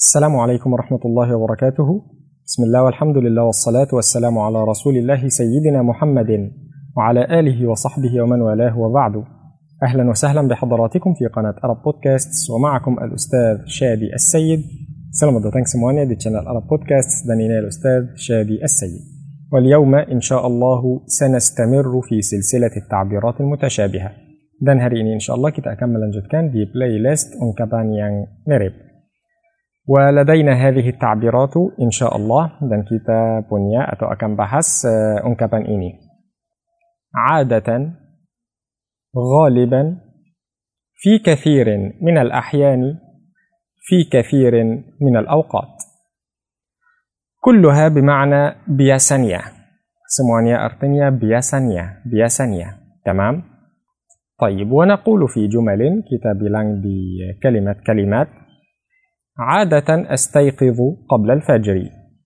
السلام عليكم ورحمة الله وبركاته. بسم الله والحمد لله والصلاة والسلام على رسول الله سيدنا محمد وعلى آله وصحبه ومن والاه وبعد. أهلا وسهلا بحضراتكم في قناة أرب بودكاست ومعكم الأستاذ شادي السيد. datang semuanya di channel Arab Podcast dan ini الأستاذ شادي السيد. واليوم إن شاء الله سنستمر في سلسلة التعبيرات المتشابهة. Dan hari ini insya Allah kita akan melanjutkan di playlist ungkapan yang mirip. ولدينا هذه التعبيرات إن شاء الله. dan kita أتو atau akan bahas ungkapan عادة غالبا في كثير من الأحيان في كثير من الأوقات. كلها بمعنى بياسانيا سموانيا أرتنيا بياسانيا بياسانيا تمام؟ طيب ونقول في جمل كتاب لانج بكلمة كلمات. عادة أستيقظ قبل الفجر.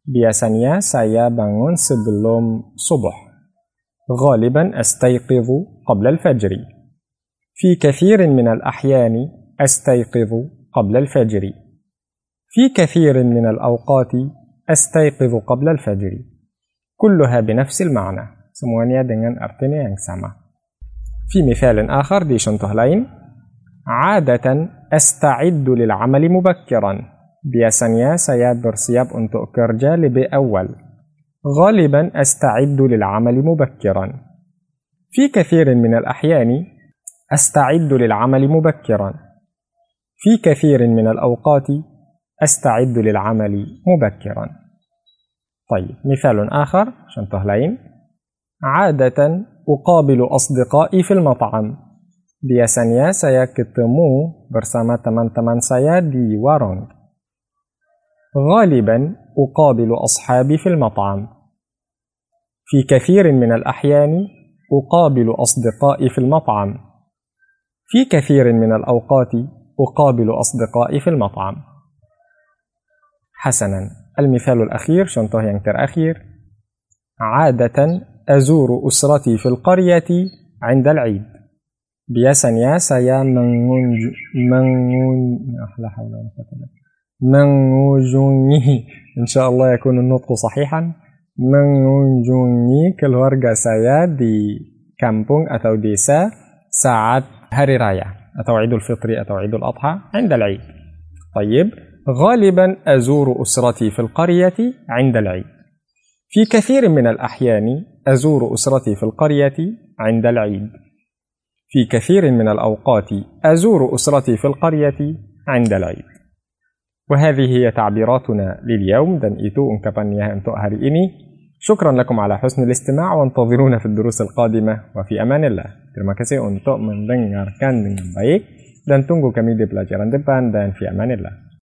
biasanya saya bangun sebelum subuh غالبا أستيقظ قبل الفجر. في كثير من الأحيان أستيقظ قبل الفجر. في كثير من الأوقات أستيقظ قبل الفجر. كلها بنفس المعنى. Semuanya dengan artinya في مثال آخر دي contoh lain. عادة أستعد للعمل مبكرا. Biasanya saya bersiap untuk kerja lebih awal. غالبا أستعد للعمل مبكرا. في كثير من الأحيان أستعد للعمل مبكرا. في كثير من الأوقات أستعد للعمل مبكرا. طيب مثال آخر contoh lain عادة أقابل أصدقائي في المطعم. Biasanya saya ketemu bersama teman-teman saya di warung. غالبا أقابل أصحابي في المطعم في كثير من الأحيان أقابل أصدقائي في المطعم في كثير من الأوقات أقابل أصدقائي في المطعم حسنا المثال الأخير contoh yang terakhir. عادة أزور أسرتي في القرية عند العيد biasanya saya mengunjungi mengunjungi إن شاء الله يكون النطق mengunjungi keluarga saya di kampung atau desa saat hari raya أو عيد الفطر أو عيد الأضحى عند العيد طيب غالبا أزور أسرتي في القرية عند العيد في كثير من الأحيان أزور أسرتي في القرية عند العيد في كثير من الأوقات أزور أسرتي في القرية عند العيد. وهذه هي تعبيراتنا لليوم. Dan itu ungkapannya untuk hari ini شكرا لكم على حسن الاستماع وانتظرونا في الدروس القادمة. وفي أمان الله. Terima kasih untuk mendengarkan dengan baik. Dan tunggu kami di pelajaran depan. Dan fi amanillah.